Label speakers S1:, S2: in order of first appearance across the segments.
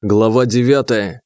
S1: Глава девятая.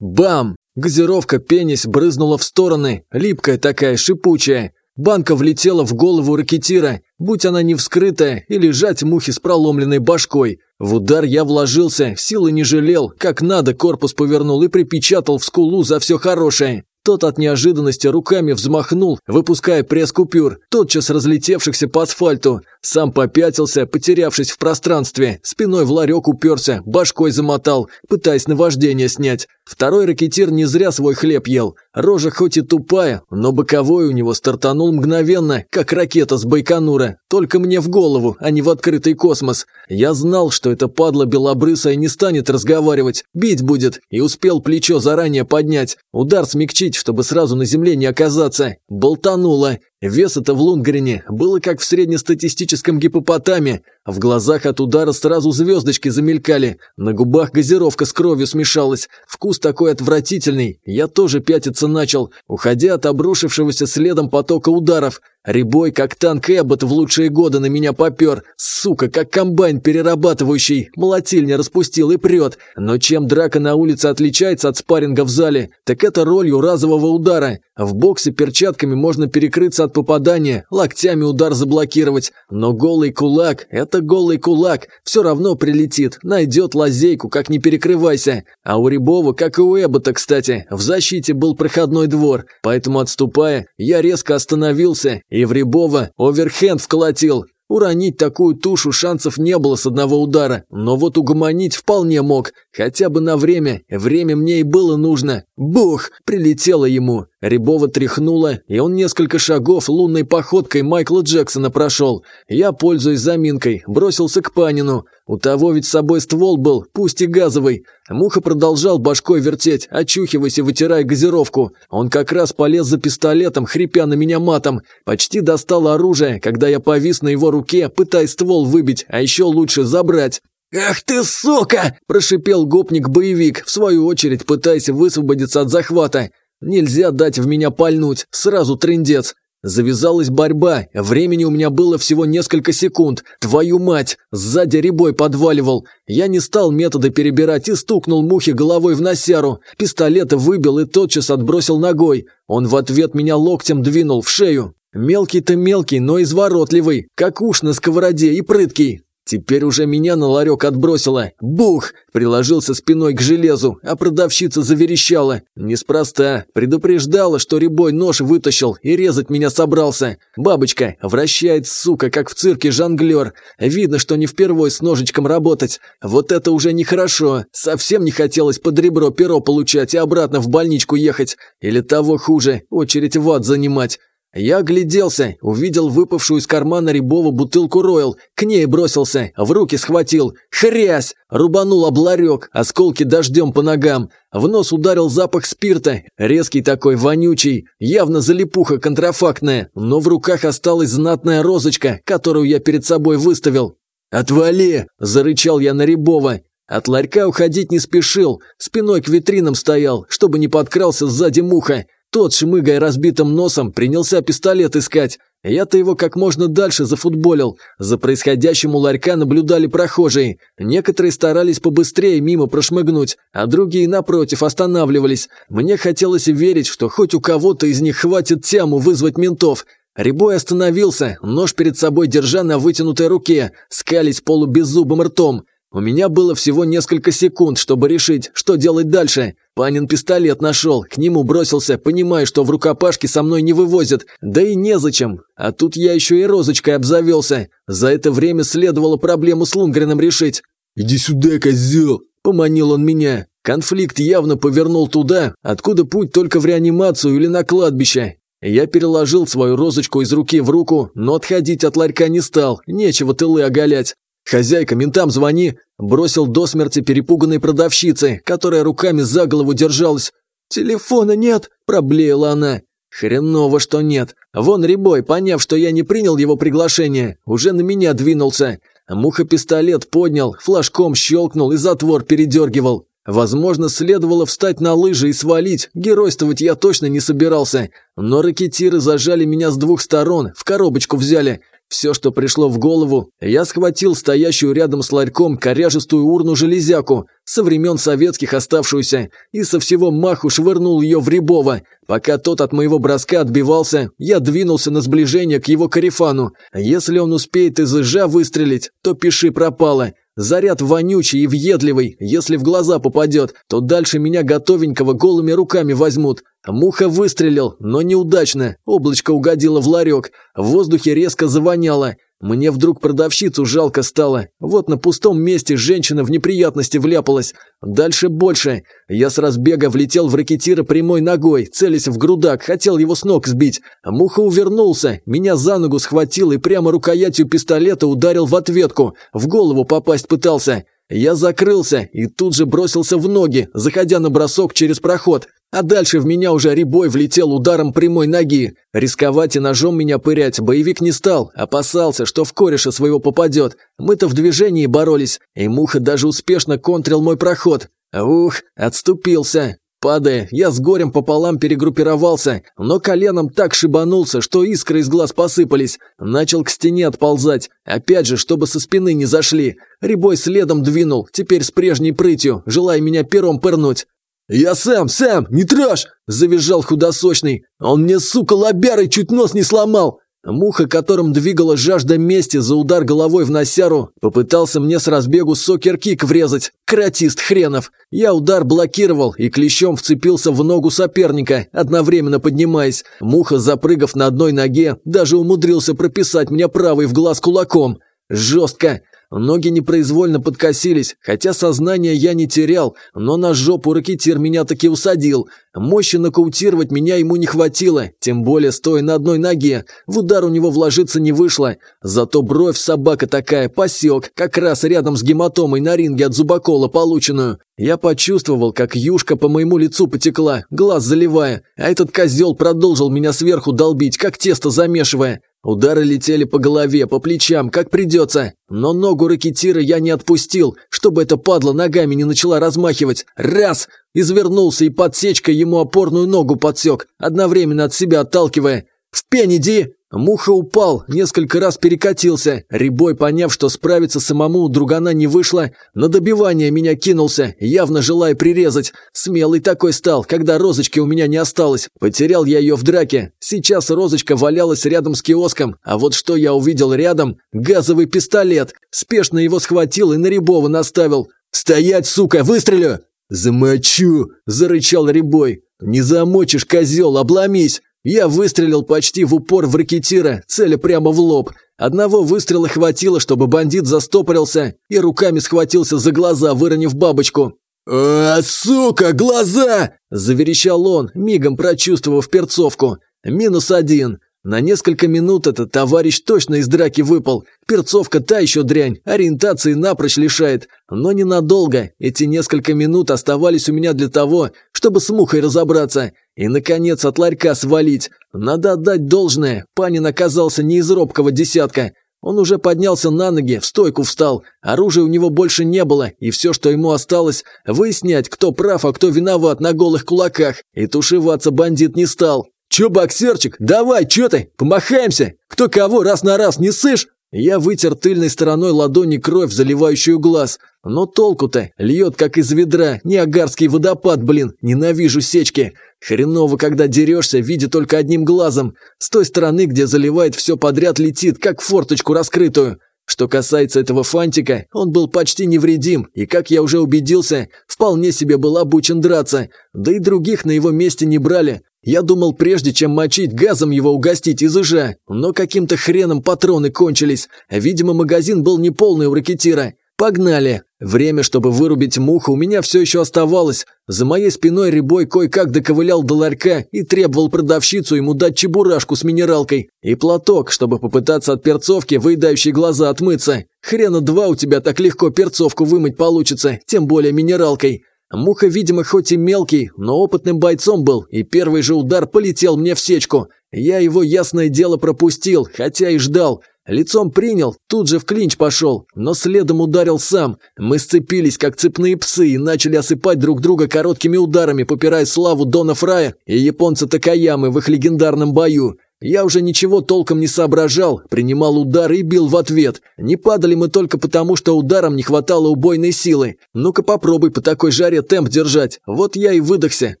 S1: Бам! Газировка пенись брызнула в стороны, липкая такая, шипучая. Банка влетела в голову ракетира, будь она не вскрытая, и лежать мухи с проломленной башкой. В удар я вложился, силы не жалел, как надо корпус повернул и припечатал в скулу за все хорошее. Тот от неожиданности руками взмахнул, выпуская пресс-купюр, тотчас разлетевшихся по асфальту. Сам попятился, потерявшись в пространстве, спиной в ларек уперся, башкой замотал, пытаясь наваждение снять. Второй ракетир не зря свой хлеб ел. Рожа хоть и тупая, но боковой у него стартанул мгновенно, как ракета с Байконура. Только мне в голову, а не в открытый космос. Я знал, что эта падла белобрысая не станет разговаривать, бить будет, и успел плечо заранее поднять. Удар смягчить, чтобы сразу на земле не оказаться. Болтануло. Вес это в Лунгрене было как в среднестатистическом гипопотаме. В глазах от удара сразу звездочки замелькали, на губах газировка с кровью смешалась. Вкус такой отвратительный, я тоже пятиться начал, уходя от обрушившегося следом потока ударов. Рябой, как танк Эббот в лучшие годы на меня попер. Сука, как комбайн перерабатывающий. Молотильня распустил и прет. Но чем драка на улице отличается от спарринга в зале, так это ролью разового удара. В боксе перчатками можно перекрыться от попадания, локтями удар заблокировать. Но голый кулак – это голый кулак. Все равно прилетит, найдет лазейку, как не перекрывайся. А у Рябова, как и у Эббота, кстати, в защите был проходной двор. Поэтому, отступая, я резко остановился и в Рябова оверхенд вколотил. Уронить такую тушу шансов не было с одного удара, но вот угомонить вполне мог, хотя бы на время, время мне и было нужно. Бух! Прилетело ему. Рябова тряхнуло, и он несколько шагов лунной походкой Майкла Джексона прошел. Я, пользуясь заминкой, бросился к Панину. У того ведь с собой ствол был, пусть и газовый. Муха продолжал башкой вертеть, очухиваясь и вытирая газировку. Он как раз полез за пистолетом, хрипя на меня матом. Почти достал оружие, когда я повис на его руке, пытаясь ствол выбить, а еще лучше забрать. «Ах ты, сука!» – прошипел гопник-боевик, в свою очередь пытаясь высвободиться от захвата. «Нельзя дать в меня пальнуть, сразу трындец. Завязалась борьба, времени у меня было всего несколько секунд. Твою мать! Сзади ребой подваливал. Я не стал методы перебирать и стукнул мухи головой в носяру. Пистолет выбил и тотчас отбросил ногой. Он в ответ меня локтем двинул в шею. Мелкий-то мелкий, но изворотливый, как уж на сковороде и прыткий. Теперь уже меня на ларек отбросило. Бух! Приложился спиной к железу, а продавщица заверещала. Неспроста. Предупреждала, что ребой нож вытащил и резать меня собрался. Бабочка вращает, сука, как в цирке жонглер. Видно, что не впервой с ножичком работать. Вот это уже нехорошо. Совсем не хотелось под ребро перо получать и обратно в больничку ехать. Или того хуже, очередь в ад занимать. Я огляделся, увидел выпавшую из кармана Рябова бутылку Ройл, к ней бросился, в руки схватил. Хрясь! Рубанул обларек, осколки дождем по ногам. В нос ударил запах спирта, резкий такой, вонючий, явно залипуха контрафактная, но в руках осталась знатная розочка, которую я перед собой выставил. «Отвали!» – зарычал я на Рябова. От ларька уходить не спешил, спиной к витринам стоял, чтобы не подкрался сзади муха. Тот, шмыгая разбитым носом, принялся пистолет искать. Я-то его как можно дальше зафутболил. За происходящим у ларька наблюдали прохожие. Некоторые старались побыстрее мимо прошмыгнуть, а другие, напротив, останавливались. Мне хотелось верить, что хоть у кого-то из них хватит тяму вызвать ментов. Рябой остановился, нож перед собой держа на вытянутой руке, скались полубеззубым ртом. У меня было всего несколько секунд, чтобы решить, что делать дальше. Панин пистолет нашел, к нему бросился, понимая, что в рукопашке со мной не вывозят. Да и незачем. А тут я еще и розочкой обзавелся. За это время следовало проблему с Лунгреном решить.
S2: «Иди сюда, козел!»
S1: – поманил он меня. Конфликт явно повернул туда, откуда путь только в реанимацию или на кладбище. Я переложил свою розочку из руки в руку, но отходить от ларька не стал, нечего тылы оголять. «Хозяйка, ментам звони!» Бросил до смерти перепуганной продавщицы, которая руками за голову держалась. «Телефона нет!» – проблеяла она. «Хреново, что нет. Вон Рябой, поняв, что я не принял его приглашение, уже на меня двинулся. Муха-пистолет поднял, флажком щелкнул и затвор передергивал. Возможно, следовало встать на лыжи и свалить, геройствовать я точно не собирался. Но ракетиры зажали меня с двух сторон, в коробочку взяли. Все, что пришло в голову, я схватил стоящую рядом с ларьком коряжестую урну-железяку, со времен советских оставшуюся, и со всего маху швырнул ее в Рябова. Пока тот от моего броска отбивался, я двинулся на сближение к его карифану. Если он успеет из ижа выстрелить, то пиши пропало. Заряд вонючий и въедливый, если в глаза попадет, то дальше меня готовенького голыми руками возьмут. Муха выстрелил, но неудачно, облачко угодило в ларек, в воздухе резко завоняло. Мне вдруг продавщицу жалко стало. Вот на пустом месте женщина в неприятности вляпалась. Дальше больше. Я с разбега влетел в ракетира прямой ногой, целясь в грудак, хотел его с ног сбить. Муха увернулся, меня за ногу схватил и прямо рукоятью пистолета ударил в ответку. В голову попасть пытался. Я закрылся и тут же бросился в ноги, заходя на бросок через проход. А дальше в меня уже ребой влетел ударом прямой ноги. Рисковать и ножом меня пырять боевик не стал, опасался, что в кореша своего попадет. Мы-то в движении боролись, и Муха даже успешно контрил мой проход. Ух, отступился. Падая, я с горем пополам перегруппировался, но коленом так шибанулся, что искры из глаз посыпались. Начал к стене отползать, опять же, чтобы со спины не зашли. Рябой следом двинул, теперь с прежней прытью, желая меня пером пырнуть. «Я сам, сам, не трожь!» – завизжал худосочный. «Он мне, сука, лобярой чуть нос не сломал!» Муха, которым двигала жажда мести за удар головой в носяру, попытался мне с разбегу сокер-кик врезать. Кратист хренов. Я удар блокировал и клещом вцепился в ногу соперника, одновременно поднимаясь. Муха, запрыгав на одной ноге, даже умудрился прописать мне правый в глаз кулаком. Жестко. Ноги непроизвольно подкосились, хотя сознание я не терял, но на жопу ракетир меня таки усадил. Мощи нокаутировать меня ему не хватило, тем более стоя на одной ноге. В удар у него вложиться не вышло. Зато бровь собака такая посек, как раз рядом с гематомой на ринге от зубокола полученную. Я почувствовал, как юшка по моему лицу потекла, глаз заливая, а этот козел продолжил меня сверху долбить, как тесто замешивая. Удары летели по голове, по плечам, как придется. Но ногу ракетира я не отпустил, чтобы эта падла ногами не начала размахивать. Раз! Извернулся и подсечкой ему опорную ногу подсек, одновременно от себя отталкивая. «В пень иди!» Муха упал, несколько раз перекатился. Рябой, поняв, что справиться самому у другана не вышло, на добивание меня кинулся, явно желая прирезать. Смелый такой стал, когда розочки у меня не осталось. Потерял я ее в драке. Сейчас розочка валялась рядом с киоском, а вот что я увидел рядом? Газовый пистолет. Спешно его схватил и на Рябова наставил. «Стоять, сука, выстрелю!» «Замочу!» – зарычал Рябой. «Не замочишь, козел, обломись!» Я выстрелил почти в упор в ракетира, целя прямо в лоб. Одного выстрела хватило, чтобы бандит застопорился и руками схватился за глаза, выронив бабочку. «А, сука, глаза!» – заверещал он, мигом прочувствовав перцовку. «Минус один. На несколько минут этот товарищ точно из драки выпал. Перцовка та еще дрянь, ориентации напрочь лишает. Но ненадолго. Эти несколько минут оставались у меня для того, чтобы с мухой разобраться. И, наконец, от ларька свалить. Надо отдать должное. Панин оказался не из робкого десятка. Он уже поднялся на ноги, в стойку встал. Оружия у него больше не было, и все, что ему осталось, выяснять, кто прав, а кто виноват на голых кулаках. И тушеваться бандит не стал. «Чё, боксерчик, давай, чё ты, помахаемся? Кто кого раз на раз не сышь?» Я вытер тыльной стороной ладони кровь, заливающую глаз. Но толку-то, льет как из ведра, не агарский водопад, блин, ненавижу сечки. Хреново, когда дерешься, видя только одним глазом. С той стороны, где заливает все подряд, летит, как форточку раскрытую. Что касается этого фантика, он был почти невредим, и, как я уже убедился, вполне себе был обучен драться. Да и других на его месте не брали. Я думал, прежде чем мочить, газом его угостить из ижа, но каким-то хреном патроны кончились. Видимо, магазин был неполный у ракетира. Погнали! Время, чтобы вырубить муху, у меня все еще оставалось. За моей спиной Рябой кое-как доковылял до ларька и требовал продавщицу ему дать чебурашку с минералкой и платок, чтобы попытаться от перцовки, выедающей глаза, отмыться. Хрена два у тебя так легко перцовку вымыть получится, тем более минералкой. Муха, видимо, хоть и мелкий, но опытным бойцом был, и первый же удар полетел мне в сечку. Я его, ясное дело, пропустил, хотя и ждал. Лицом принял, тут же в клинч пошел, но следом ударил сам. Мы сцепились, как цепные псы, и начали осыпать друг друга короткими ударами, попирая славу Дона Фрая и японца Такаямы в их легендарном бою. Я уже ничего толком не соображал, принимал удар и бил в ответ. Не падали мы только потому, что ударом не хватало убойной силы. Ну-ка попробуй по такой жаре темп держать. Вот я и выдохся,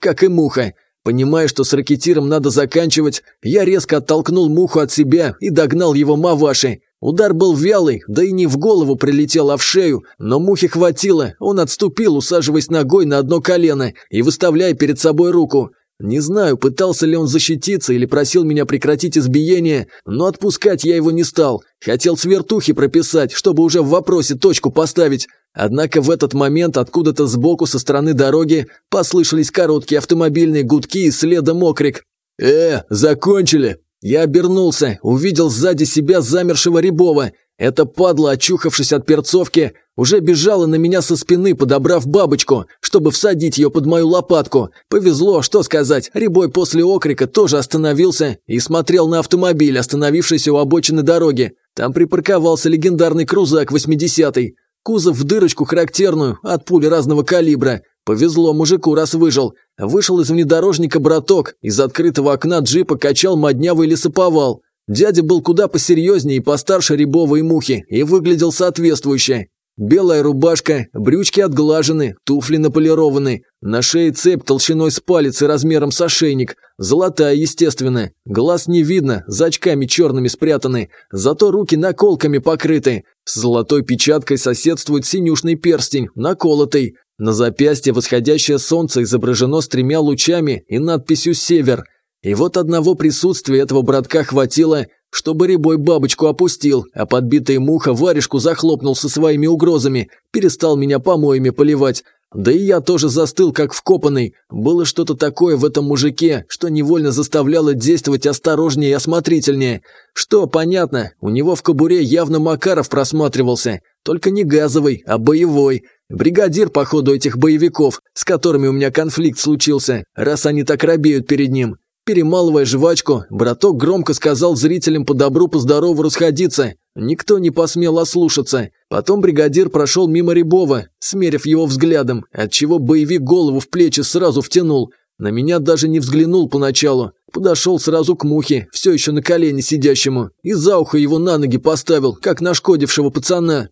S1: как и муха. Понимая, что с ракетиром надо заканчивать, я резко оттолкнул муху от себя и догнал его маваши. Удар был вялый, да и не в голову прилетел, а в шею, но мухи хватило, он отступил, усаживаясь ногой на одно колено и выставляя перед собой руку. Не знаю, пытался ли он защититься или просил меня прекратить избиение, но отпускать я его не стал. Хотел с вертухи прописать, чтобы уже в вопросе точку поставить. Однако в этот момент откуда-то сбоку со стороны дороги послышались короткие автомобильные гудки и следом окрик. «Э, закончили!» Я обернулся, увидел сзади себя замершего Рябова. Эта падла, очухавшись от перцовки, уже бежала на меня со спины, подобрав бабочку, чтобы всадить ее под мою лопатку. Повезло, что сказать, Рябой после окрика тоже остановился и смотрел на автомобиль, остановившийся у обочины дороги. Там припарковался легендарный крузак 80-й. Кузов в дырочку характерную, от пули разного калибра. Повезло мужику, раз выжил. Вышел из внедорожника браток, из открытого окна джипа качал моднявый лесоповал. Дядя был куда посерьезнее и постарше Рябова и Мухи, и выглядел соответствующе. Белая рубашка, брючки отглажены, туфли наполированы, на шее цепь толщиной с палец и размером с ошейник, золотая, естественно, глаз не видно, за очками черными спрятаны, зато руки наколками покрыты, с золотой печаткой соседствует синюшный перстень, наколотый, на запястье восходящее солнце изображено с тремя лучами и надписью «Север», и вот одного присутствия этого братка хватило, чтобы рябой бабочку опустил, а подбитая муха варежку захлопнул со своими угрозами, перестал меня помоями поливать. Да и я тоже застыл, как вкопанный. Было что-то такое в этом мужике, что невольно заставляло действовать осторожнее и осмотрительнее. Что, понятно, у него в кобуре явно Макаров просматривался. Только не газовый, а боевой. Бригадир, походу, этих боевиков, с которыми у меня конфликт случился, раз они так робеют перед ним. Перемалывая жвачку, браток громко сказал зрителям по добру, по здорову расходиться. Никто не посмел ослушаться. Потом бригадир прошел мимо Рябова, смерив его взглядом, отчего боевик голову в плечи сразу втянул. На меня даже не взглянул поначалу. Подошел сразу к мухе, все еще на колене сидящему, и за ухо его на ноги поставил, как нашкодившего пацана.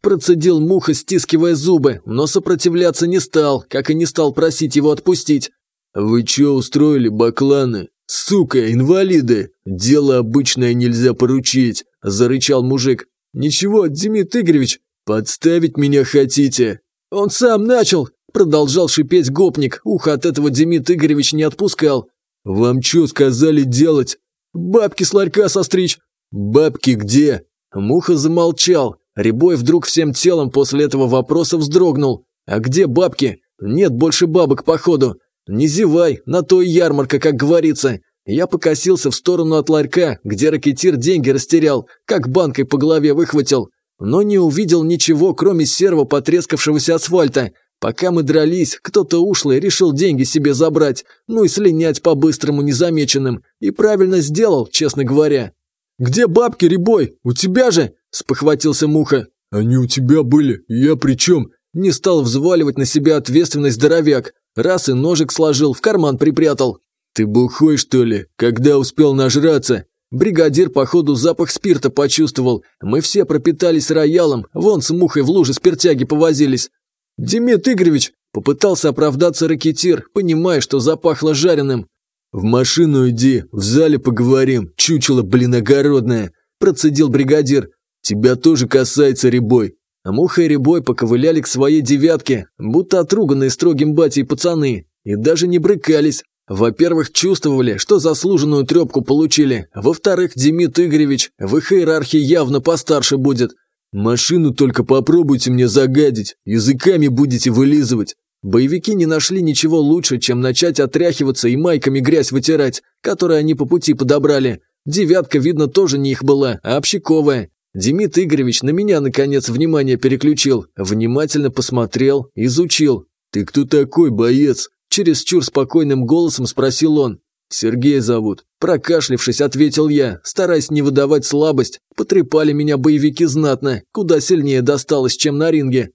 S1: Процедил муха, стискивая зубы, но сопротивляться не стал, как и не стал просить его отпустить.
S2: «Вы чё устроили, бакланы? Сука, инвалиды! Дело обычное нельзя поручить!» – зарычал мужик.
S1: «Ничего, Демид Игоревич,
S2: подставить меня хотите?»
S1: «Он сам начал!» – продолжал шипеть гопник. Ухо от этого Демид Игоревич не отпускал.
S2: «Вам чё сказали делать?»
S1: «Бабки с ларька состричь!»
S2: «Бабки где?»
S1: Муха замолчал. Рябой вдруг всем телом после этого вопроса вздрогнул. «А где бабки? Нет больше бабок, походу. «Не зевай, на то и ярмарка, как говорится». Я покосился в сторону от ларька, где ракетир деньги растерял, как банкой по голове выхватил. Но не увидел ничего, кроме серого потрескавшегося асфальта. Пока мы дрались, кто-то ушлый решил деньги себе забрать, ну и слинять по-быстрому незамеченным. И правильно сделал, честно говоря. «Где бабки, Рябой? У тебя же?» – спохватился Муха.
S2: «Они у тебя были, я при чем?»
S1: Не стал взваливать на себя ответственность здоровяк. Раз и ножик сложил, в карман припрятал.
S2: «Ты бухой, что ли? Когда успел нажраться?»
S1: Бригадир, походу, запах спирта почувствовал. Мы все пропитались роялом, вон с мухой в луже спиртяги повозились. «Демид Игоревич!» – попытался оправдаться ракетир, понимая, что запахло жареным.
S2: «В машину иди, в зале поговорим, чучело, блин, огородное!» – процедил бригадир. «Тебя тоже касается, Рябой.
S1: А Муха и Рябой поковыляли к своей девятке, будто отруганные строгим батей пацаны, и даже не брыкались. Во-первых, чувствовали, что заслуженную трепку получили. Во-вторых, Демид Игоревич в их иерархии явно постарше будет.
S2: «Машину только попробуйте мне загадить, языками будете вылизывать».
S1: Боевики не нашли ничего лучше, чем начать отряхиваться и майками грязь вытирать, которую они по пути подобрали. Девятка, видно, тоже не их была, а общаковая. Демид Игоревич на меня, наконец, внимание переключил, внимательно посмотрел, изучил.
S2: «Ты кто такой, боец?»
S1: Чересчур спокойным голосом спросил он.
S2: «Сергей зовут».
S1: Прокашлившись, ответил я, стараясь не выдавать слабость. Потрепали меня боевики знатно, куда сильнее досталось, чем на ринге.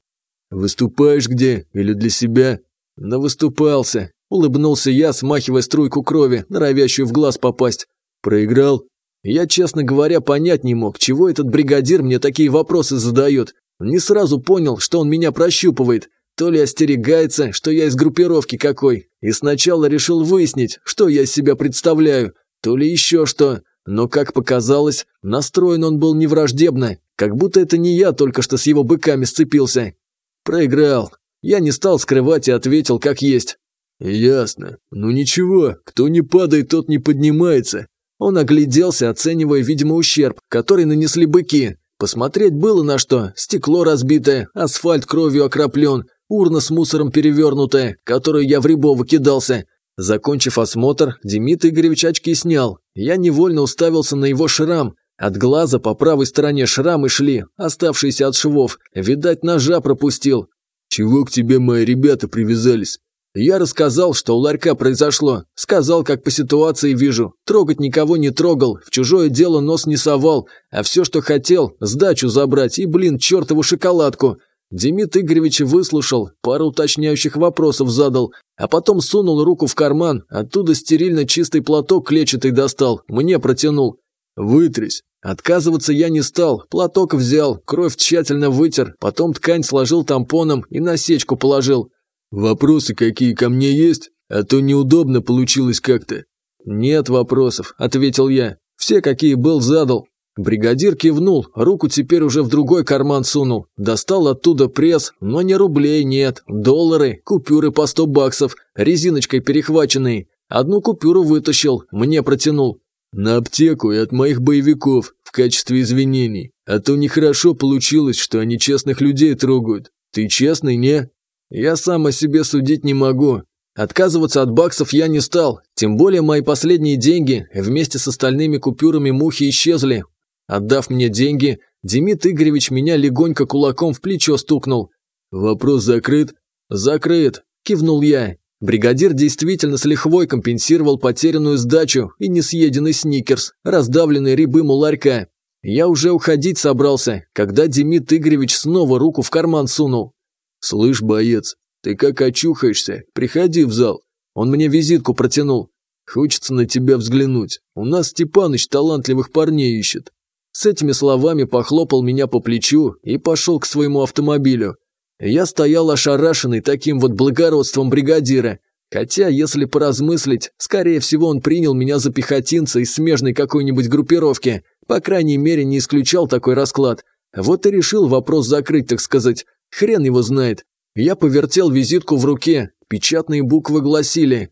S2: «Выступаешь где? Или для себя?»
S1: «Навыступался», – улыбнулся я, смахивая струйку крови, норовящую в глаз попасть.
S2: Проиграл?
S1: Я, честно говоря, понять не мог, чего этот бригадир мне такие вопросы задает. Не сразу понял, что он меня прощупывает. То ли остерегается, что я из группировки какой, и сначала решил выяснить, что я из себя представляю, то ли еще что. Но, как показалось, настроен он был не враждебно, как будто это не я только что с его быками сцепился. Проиграл. Я не стал скрывать и ответил, как есть.
S2: «Ясно. Ну ничего, кто не падает, тот не поднимается».
S1: Он огляделся, оценивая, видимо, ущерб, который нанесли быки. Посмотреть было на что. Стекло разбитое, асфальт кровью окроплен, урна с мусором перевернутая, которую я в Рябово кидался. Закончив осмотр, Демид Игоревич очки снял. Я невольно уставился на его шрам. От глаза по правой стороне шрамы шли, оставшиеся от швов. Видать, ножа пропустил.
S2: «Чего к тебе мои ребята привязались?»
S1: Я рассказал, что у ларька произошло. Сказал, как по ситуации вижу. Трогать никого не трогал, в чужое дело нос не совал. А все, что хотел, сдачу забрать и, блин, чертову шоколадку. Демид Игоревич выслушал, пару уточняющих вопросов задал, а потом сунул руку в карман, оттуда стерильно чистый платок клетчатый достал, мне протянул.
S2: «Вытрись».
S1: Отказываться я не стал, платок взял, кровь тщательно вытер, потом ткань сложил тампоном и насечку положил.
S2: «Вопросы какие ко мне есть? А то неудобно получилось как-то».
S1: «Нет вопросов», – ответил я. «Все, какие был, задал. Бригадир кивнул, руку теперь уже в другой карман сунул. Достал оттуда пресс, но не рублей нет, доллары, купюры по сто баксов, резиночкой перехваченные. Одну купюру вытащил, мне протянул.
S2: На аптеку и от моих боевиков, в качестве извинений. А то нехорошо получилось, что они честных людей трогают. Ты честный, не?
S1: Я сам о себе судить не могу. Отказываться от баксов я не стал, тем более мои последние деньги вместе с остальными купюрами мухи исчезли, Отдав мне деньги, Демид Игоревич меня легонько кулаком в плечо стукнул.
S2: «Вопрос закрыт?»
S1: «Закрыт», – кивнул я. Бригадир действительно с лихвой компенсировал потерянную сдачу и несъеденный сникерс, раздавленный рябым у ларька. Я уже уходить собрался, когда Демид Игоревич снова руку в карман сунул.
S2: «Слышь, боец, ты как очухаешься, приходи в зал».
S1: Он мне визитку протянул.
S2: «Хочется на тебя взглянуть. У нас Степаныч талантливых парней ищет.
S1: С этими словами похлопал меня по плечу и пошел к своему автомобилю. Я стоял ошарашенный таким вот благородством бригадира. Хотя, если поразмыслить, скорее всего он принял меня за пехотинца из смежной какой-нибудь группировки. По крайней мере, не исключал такой расклад. Вот и решил вопрос закрыть, так сказать. Хрен его знает. Я повертел визитку в руке. Печатные буквы гласили